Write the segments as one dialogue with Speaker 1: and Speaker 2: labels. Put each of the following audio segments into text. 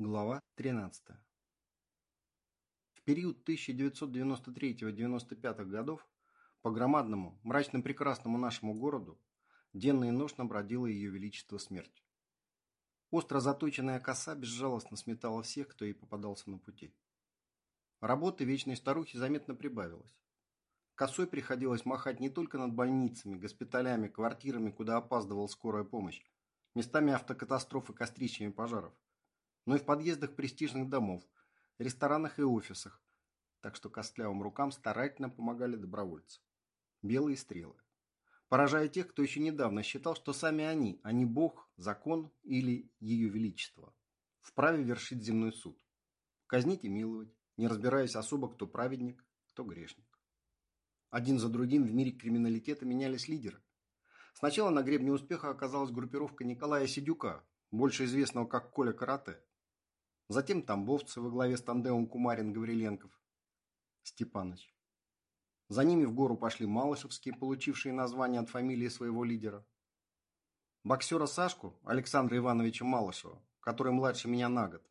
Speaker 1: Глава 13. В период 1993-95 годов по громадному, мрачно прекрасному нашему городу денно и ношно бродило ее величество смерть. Остро заточенная коса безжалостно сметала всех, кто ей попадался на пути. Работы вечной старухи заметно прибавилось. Косой приходилось махать не только над больницами, госпиталями, квартирами, куда опаздывала скорая помощь, местами автокатастроф и кострищами пожаров – но и в подъездах престижных домов, ресторанах и офисах, так что костлявым рукам старательно помогали добровольцы. Белые стрелы. Поражая тех, кто еще недавно считал, что сами они, а не Бог, закон или Ее Величество, вправе вершить земной суд. Казнить и миловать, не разбираясь особо, кто праведник, кто грешник. Один за другим в мире криминалитета менялись лидеры. Сначала на гребне успеха оказалась группировка Николая Сидюка, больше известного как Коля Карате затем Тамбовцы во главе с тандемом Кумарин-Гавриленков, Степаныч. За ними в гору пошли Малышевские, получившие название от фамилии своего лидера. Боксера Сашку, Александра Ивановича Малышева, который младше меня на год,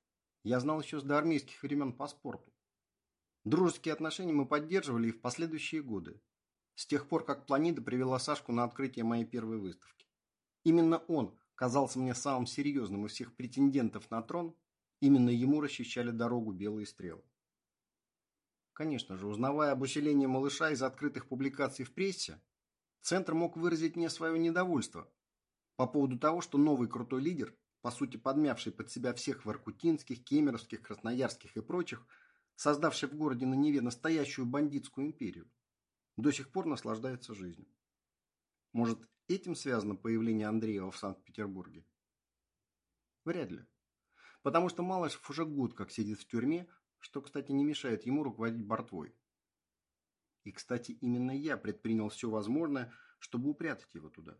Speaker 1: я знал еще с доармейских времен по спорту. Дружеские отношения мы поддерживали и в последующие годы, с тех пор, как Планида привела Сашку на открытие моей первой выставки. Именно он казался мне самым серьезным из всех претендентов на трон Именно ему расчищали дорогу белые стрелы. Конечно же, узнавая об усилении малыша из открытых публикаций в прессе, Центр мог выразить мне свое недовольство по поводу того, что новый крутой лидер, по сути подмявший под себя всех воркутинских, кемеровских, красноярских и прочих, создавший в городе на Неве настоящую бандитскую империю, до сих пор наслаждается жизнью. Может, этим связано появление Андреева в Санкт-Петербурге? Вряд ли потому что Малышев уже год как сидит в тюрьме, что, кстати, не мешает ему руководить бортвой. И, кстати, именно я предпринял все возможное, чтобы упрятать его туда.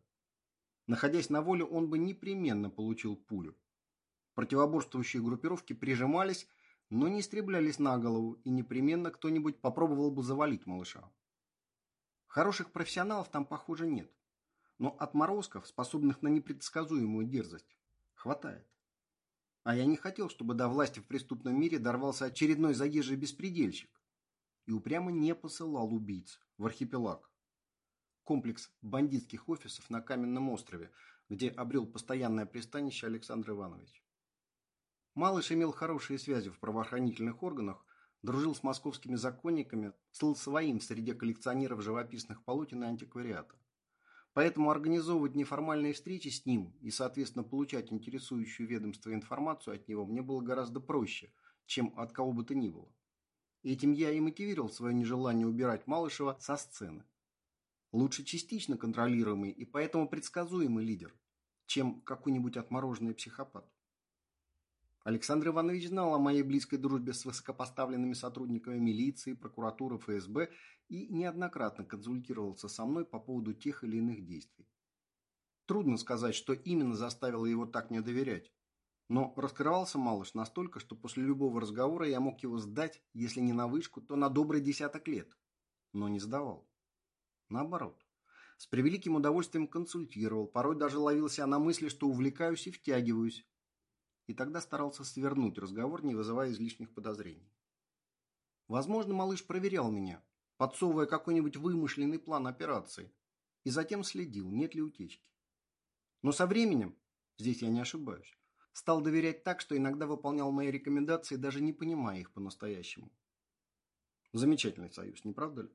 Speaker 1: Находясь на воле, он бы непременно получил пулю. Противоборствующие группировки прижимались, но не истреблялись на голову, и непременно кто-нибудь попробовал бы завалить малыша. Хороших профессионалов там, похоже, нет. Но отморозков, способных на непредсказуемую дерзость, хватает. А я не хотел, чтобы до власти в преступном мире дорвался очередной заезжий беспредельщик. И упрямо не посылал убийц в архипелаг. Комплекс бандитских офисов на Каменном острове, где обрел постоянное пристанище Александр Иванович. Малыш имел хорошие связи в правоохранительных органах, дружил с московскими законниками, стал своим среди коллекционеров живописных полотен и антиквариата. Поэтому организовывать неформальные встречи с ним и, соответственно, получать интересующую ведомство информацию от него мне было гораздо проще, чем от кого бы то ни было. Этим я и мотивировал свое нежелание убирать Малышева со сцены. Лучше частично контролируемый и поэтому предсказуемый лидер, чем какой-нибудь отмороженный психопат. Александр Иванович знал о моей близкой дружбе с высокопоставленными сотрудниками милиции, прокуратуры, ФСБ и неоднократно консультировался со мной по поводу тех или иных действий. Трудно сказать, что именно заставило его так мне доверять. Но раскрывался малыш настолько, что после любого разговора я мог его сдать, если не на вышку, то на добрый десяток лет. Но не сдавал. Наоборот. С превеликим удовольствием консультировал, порой даже ловил себя на мысли, что увлекаюсь и втягиваюсь, и тогда старался свернуть разговор, не вызывая излишних подозрений. Возможно, малыш проверял меня, подсовывая какой-нибудь вымышленный план операции, и затем следил, нет ли утечки. Но со временем, здесь я не ошибаюсь, стал доверять так, что иногда выполнял мои рекомендации, даже не понимая их по-настоящему. Замечательный союз, не правда ли?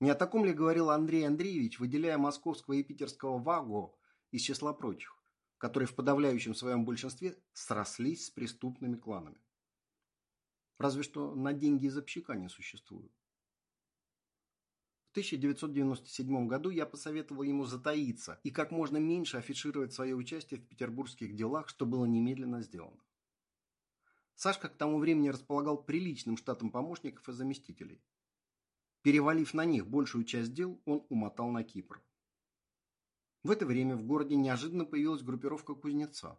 Speaker 1: Не о таком ли говорил Андрей Андреевич, выделяя московского и питерского ВАГО из числа прочих? Которые в подавляющем своем большинстве срослись с преступными кланами. Разве что на деньги из общака не существуют. В 1997 году я посоветовал ему затаиться и как можно меньше афишировать свое участие в петербургских делах, что было немедленно сделано. Сашка к тому времени располагал приличным штатом помощников и заместителей. Перевалив на них большую часть дел, он умотал на Кипр. В это время в городе неожиданно появилась группировка Кузнеца.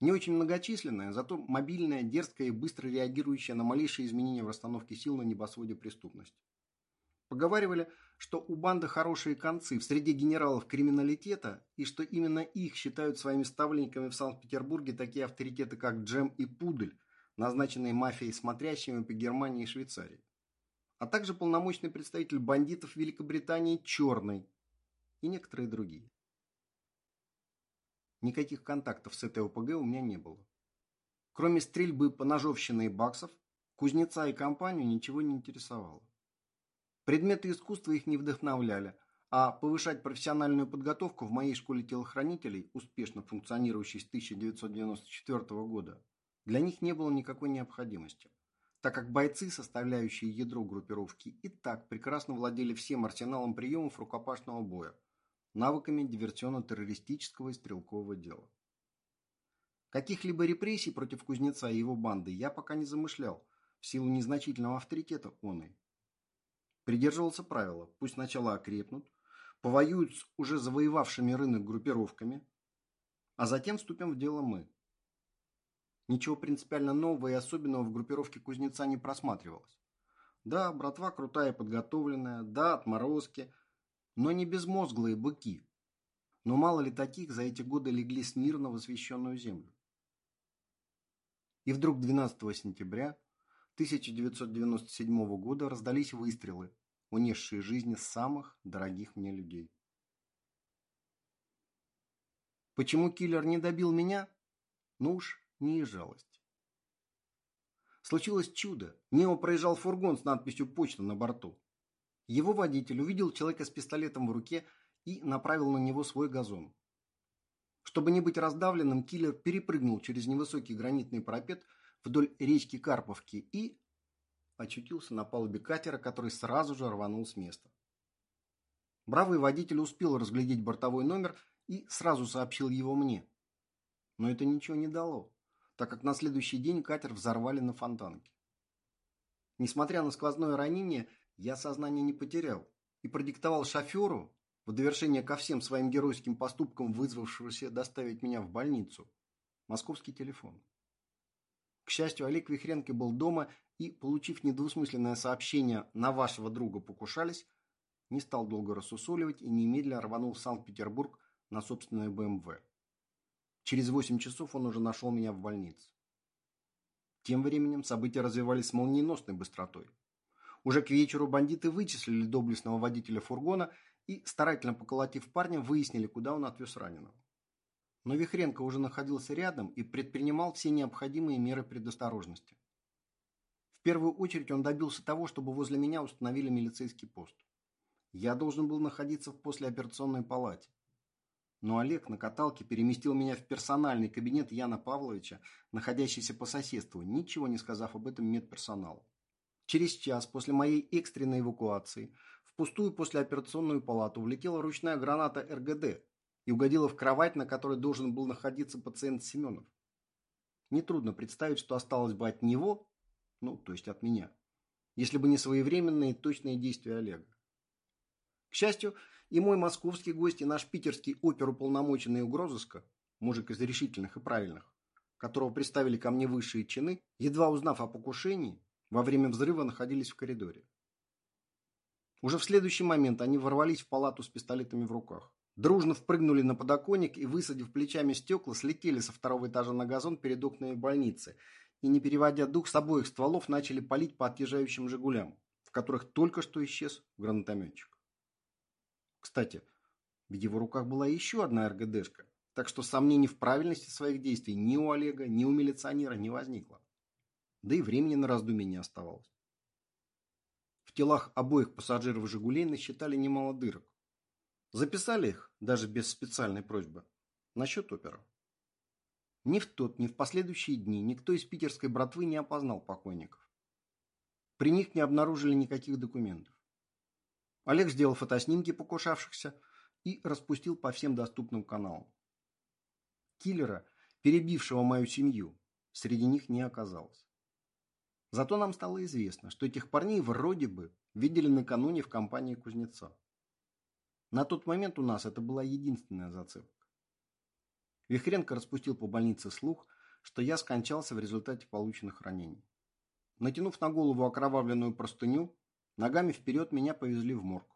Speaker 1: Не очень многочисленная, зато мобильная, дерзкая и быстро реагирующая на малейшие изменения в расстановке сил на небосводе преступности. Поговаривали, что у банды хорошие концы в среде генералов криминалитета и что именно их считают своими ставленниками в Санкт-Петербурге такие авторитеты, как Джем и Пудель, назначенные мафией смотрящими по Германии и Швейцарии. А также полномочный представитель бандитов Великобритании Черный и некоторые другие. Никаких контактов с этой ОПГ у меня не было. Кроме стрельбы по ножовщине и баксов, кузнеца и компанию ничего не интересовало. Предметы искусства их не вдохновляли, а повышать профессиональную подготовку в моей школе телохранителей, успешно функционирующей с 1994 года, для них не было никакой необходимости, так как бойцы, составляющие ядро группировки, и так прекрасно владели всем арсеналом приемов рукопашного боя, навыками диверсионно-террористического и стрелкового дела. Каких-либо репрессий против кузнеца и его банды я пока не замышлял, в силу незначительного авторитета оной. Придерживался правила, пусть сначала окрепнут, повоюют с уже завоевавшими рынок группировками, а затем вступим в дело мы. Ничего принципиально нового и особенного в группировке кузнеца не просматривалось. Да, братва крутая и подготовленная, да, отморозки, но не безмозглые быки. Но мало ли таких за эти годы легли смирно в освященную землю. И вдруг 12 сентября 1997 года раздались выстрелы, унесшие жизни самых дорогих мне людей. Почему киллер не добил меня? Ну уж не жалость. Случилось чудо. Мимо проезжал фургон с надписью «Почта» на борту. Его водитель увидел человека с пистолетом в руке и направил на него свой газон. Чтобы не быть раздавленным, киллер перепрыгнул через невысокий гранитный парапет вдоль речки Карповки и очутился на палубе катера, который сразу же рванул с места. Бравый водитель успел разглядеть бортовой номер и сразу сообщил его мне. Но это ничего не дало, так как на следующий день катер взорвали на фонтанке. Несмотря на сквозное ранение, я сознание не потерял и продиктовал шоферу, в довершение ко всем своим геройским поступкам вызвавшегося доставить меня в больницу, московский телефон. К счастью, Олег Вихренко был дома и, получив недвусмысленное сообщение «на вашего друга покушались», не стал долго рассусоливать и немедленно рванул в Санкт-Петербург на собственное БМВ. Через восемь часов он уже нашел меня в больнице. Тем временем события развивались с молниеносной быстротой. Уже к вечеру бандиты вычислили доблестного водителя фургона и, старательно поколотив парня, выяснили, куда он отвез раненого. Но Вихренко уже находился рядом и предпринимал все необходимые меры предосторожности. В первую очередь он добился того, чтобы возле меня установили милицейский пост. Я должен был находиться в послеоперационной палате. Но Олег на каталке переместил меня в персональный кабинет Яна Павловича, находящийся по соседству, ничего не сказав об этом медперсоналу. Через час после моей экстренной эвакуации в пустую послеоперационную палату влетела ручная граната РГД, и угодила в кровать, на которой должен был находиться пациент Семенов. Нетрудно представить, что осталось бы от него, ну, то есть от меня, если бы не своевременные и точные действия Олега. К счастью, и мой московский гость, и наш питерский оперуполномоченный угрозыска, мужик из решительных и правильных, которого представили ко мне высшие чины, едва узнав о покушении, во время взрыва находились в коридоре. Уже в следующий момент они ворвались в палату с пистолетами в руках. Дружно впрыгнули на подоконник и, высадив плечами стекла, слетели со второго этажа на газон перед окнами больницы и, не переводя дух, с обоих стволов начали палить по отъезжающим «Жигулям», в которых только что исчез гранатометчик. Кстати, в его руках была еще одна РГДшка, так что сомнений в правильности своих действий ни у Олега, ни у милиционера не возникло. Да и времени на раздумье не оставалось. В телах обоих пассажиров «Жигулей» насчитали немало дырок. Записали их, даже без специальной просьбы, на счет опера. Ни в тот, ни в последующие дни никто из питерской братвы не опознал покойников. При них не обнаружили никаких документов. Олег сделал фотоснимки покушавшихся и распустил по всем доступным каналам. Киллера, перебившего мою семью, среди них не оказалось. Зато нам стало известно, что этих парней вроде бы видели накануне в компании кузнеца. На тот момент у нас это была единственная зацепка. Вихренко распустил по больнице слух, что я скончался в результате полученных ранений. Натянув на голову окровавленную простыню, Ногами вперед меня повезли в морг.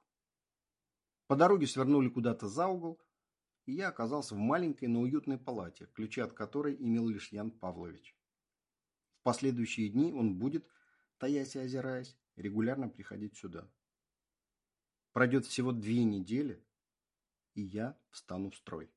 Speaker 1: По дороге свернули куда-то за угол, и я оказался в маленькой, но уютной палате, ключи от которой имел лишь Ян Павлович. В последующие дни он будет, таясь и озираясь, регулярно приходить сюда. Пройдет всего две недели, и я встану в строй.